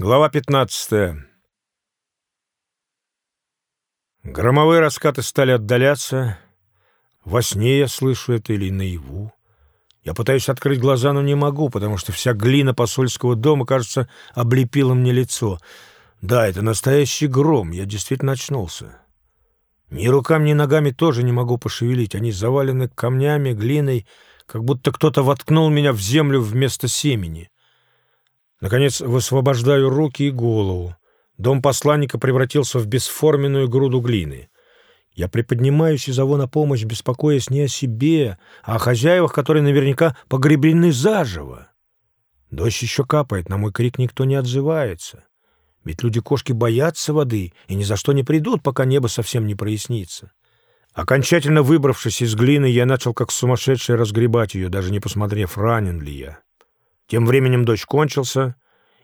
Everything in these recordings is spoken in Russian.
Глава 15. Громовые раскаты стали отдаляться. Во сне я слышу это или наяву. Я пытаюсь открыть глаза, но не могу, потому что вся глина посольского дома, кажется, облепила мне лицо. Да, это настоящий гром, я действительно очнулся. Ни руками, ни ногами тоже не могу пошевелить. Они завалены камнями, глиной, как будто кто-то воткнул меня в землю вместо семени. Наконец высвобождаю руки и голову. Дом посланника превратился в бесформенную груду глины. Я приподнимаюсь и зову на помощь, беспокоясь не о себе, а о хозяевах, которые наверняка погребены заживо. Дождь еще капает, на мой крик никто не отзывается. Ведь люди-кошки боятся воды и ни за что не придут, пока небо совсем не прояснится. Окончательно выбравшись из глины, я начал как сумасшедший разгребать ее, даже не посмотрев, ранен ли я. Тем временем дождь кончился,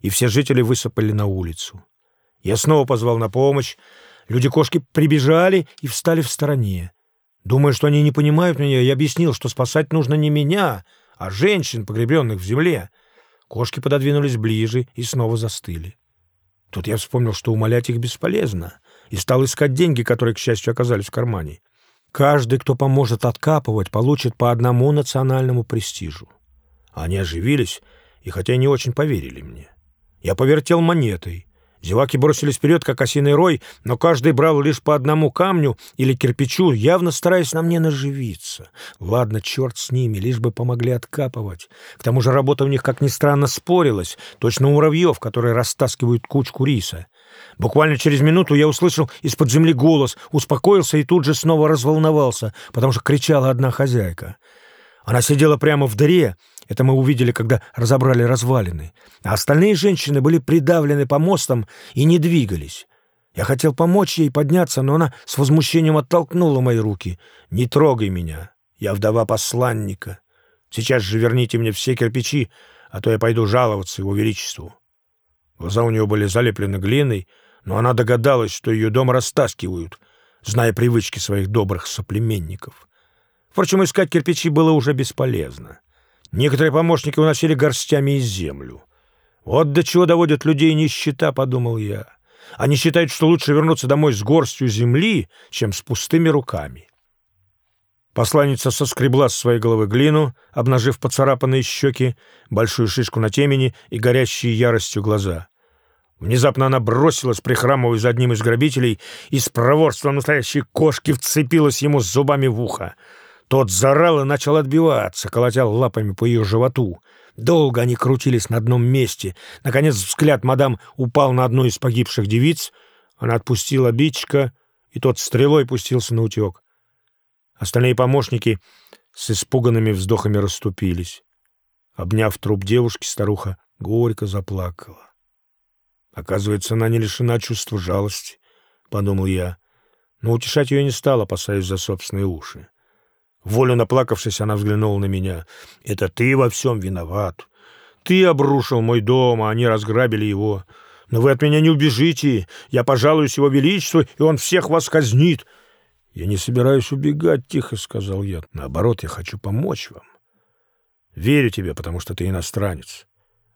и все жители высыпали на улицу. Я снова позвал на помощь. Люди-кошки прибежали и встали в стороне. Думая, что они не понимают меня, я объяснил, что спасать нужно не меня, а женщин, погребенных в земле. Кошки пододвинулись ближе и снова застыли. Тут я вспомнил, что умолять их бесполезно, и стал искать деньги, которые, к счастью, оказались в кармане. Каждый, кто поможет откапывать, получит по одному национальному престижу. Они оживились, и хотя не очень поверили мне. Я повертел монетой. Зеваки бросились вперед, как осиный рой, но каждый брал лишь по одному камню или кирпичу, явно стараясь на мне наживиться. Ладно, черт с ними, лишь бы помогли откапывать. К тому же работа у них, как ни странно, спорилась, точно у муравьев, которые растаскивают кучку риса. Буквально через минуту я услышал из-под земли голос, успокоился и тут же снова разволновался, потому что кричала одна хозяйка. Она сидела прямо в дыре, это мы увидели, когда разобрали развалины. А остальные женщины были придавлены помостом и не двигались. Я хотел помочь ей подняться, но она с возмущением оттолкнула мои руки. «Не трогай меня. Я вдова посланника. Сейчас же верните мне все кирпичи, а то я пойду жаловаться его величеству». Глаза у нее были залеплены глиной, но она догадалась, что ее дом растаскивают, зная привычки своих добрых соплеменников. Впрочем, искать кирпичи было уже бесполезно. Некоторые помощники уносили горстями из землю. Вот до чего доводят людей нищета, подумал я. Они считают, что лучше вернуться домой с горстью земли, чем с пустыми руками. Посланница соскребла с своей головы глину, обнажив поцарапанные щеки, большую шишку на темени и горящие яростью глаза. Внезапно она бросилась, прихрамывая за одним из грабителей, и с проворством настоящей кошки вцепилась ему зубами в ухо. Тот зарал и начал отбиваться, колотя лапами по ее животу. Долго они крутились на одном месте. Наконец взгляд мадам упал на одну из погибших девиц. Она отпустила бичка, и тот стрелой пустился на утек. Остальные помощники с испуганными вздохами расступились. Обняв труп девушки, старуха горько заплакала. Оказывается, она не лишена чувства жалости, — подумал я. Но утешать ее не стал, опасаясь за собственные уши. Волю наплакавшись, она взглянула на меня. «Это ты во всем виноват. Ты обрушил мой дом, а они разграбили его. Но вы от меня не убежите. Я пожалуюсь его величеству, и он всех вас казнит». «Я не собираюсь убегать», — тихо сказал я. «Наоборот, я хочу помочь вам. Верю тебе, потому что ты иностранец.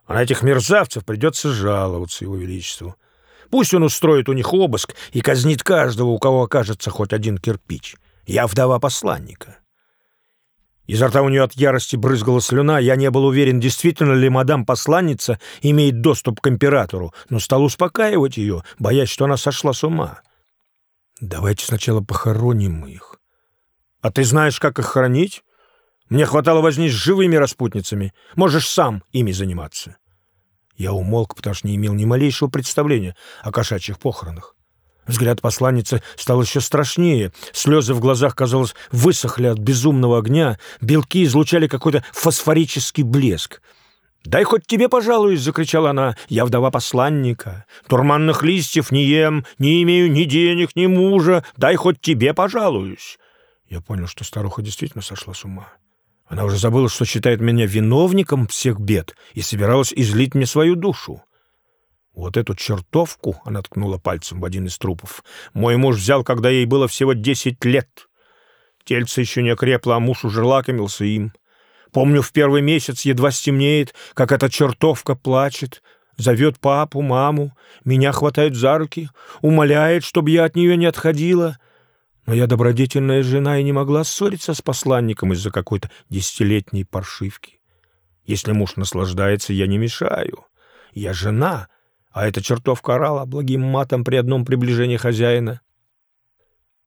А на этих мерзавцев придется жаловаться его величеству. Пусть он устроит у них обыск и казнит каждого, у кого окажется хоть один кирпич. Я вдова посланника». Изо рта у нее от ярости брызгала слюна. Я не был уверен, действительно ли мадам-посланница имеет доступ к императору, но стал успокаивать ее, боясь, что она сошла с ума. «Давайте сначала похороним их». «А ты знаешь, как их хоронить? Мне хватало возни с живыми распутницами. Можешь сам ими заниматься». Я умолк, потому что не имел ни малейшего представления о кошачьих похоронах. Взгляд посланницы стал еще страшнее. Слезы в глазах, казалось, высохли от безумного огня. Белки излучали какой-то фосфорический блеск. «Дай хоть тебе пожалуюсь!» — закричала она. «Я вдова посланника. Турманных листьев не ем, не имею ни денег, ни мужа. Дай хоть тебе пожалуюсь!» Я понял, что старуха действительно сошла с ума. Она уже забыла, что считает меня виновником всех бед и собиралась излить мне свою душу. «Вот эту чертовку», — она ткнула пальцем в один из трупов, — «мой муж взял, когда ей было всего десять лет. Тельце еще не окрепло, а муж уже лакомился им. Помню, в первый месяц едва стемнеет, как эта чертовка плачет, зовет папу, маму, меня хватает за руки, умоляет, чтобы я от нее не отходила. Но я добродетельная жена и не могла ссориться с посланником из-за какой-то десятилетней паршивки. Если муж наслаждается, я не мешаю. Я жена, а эта чертовка орала благим матом при одном приближении хозяина.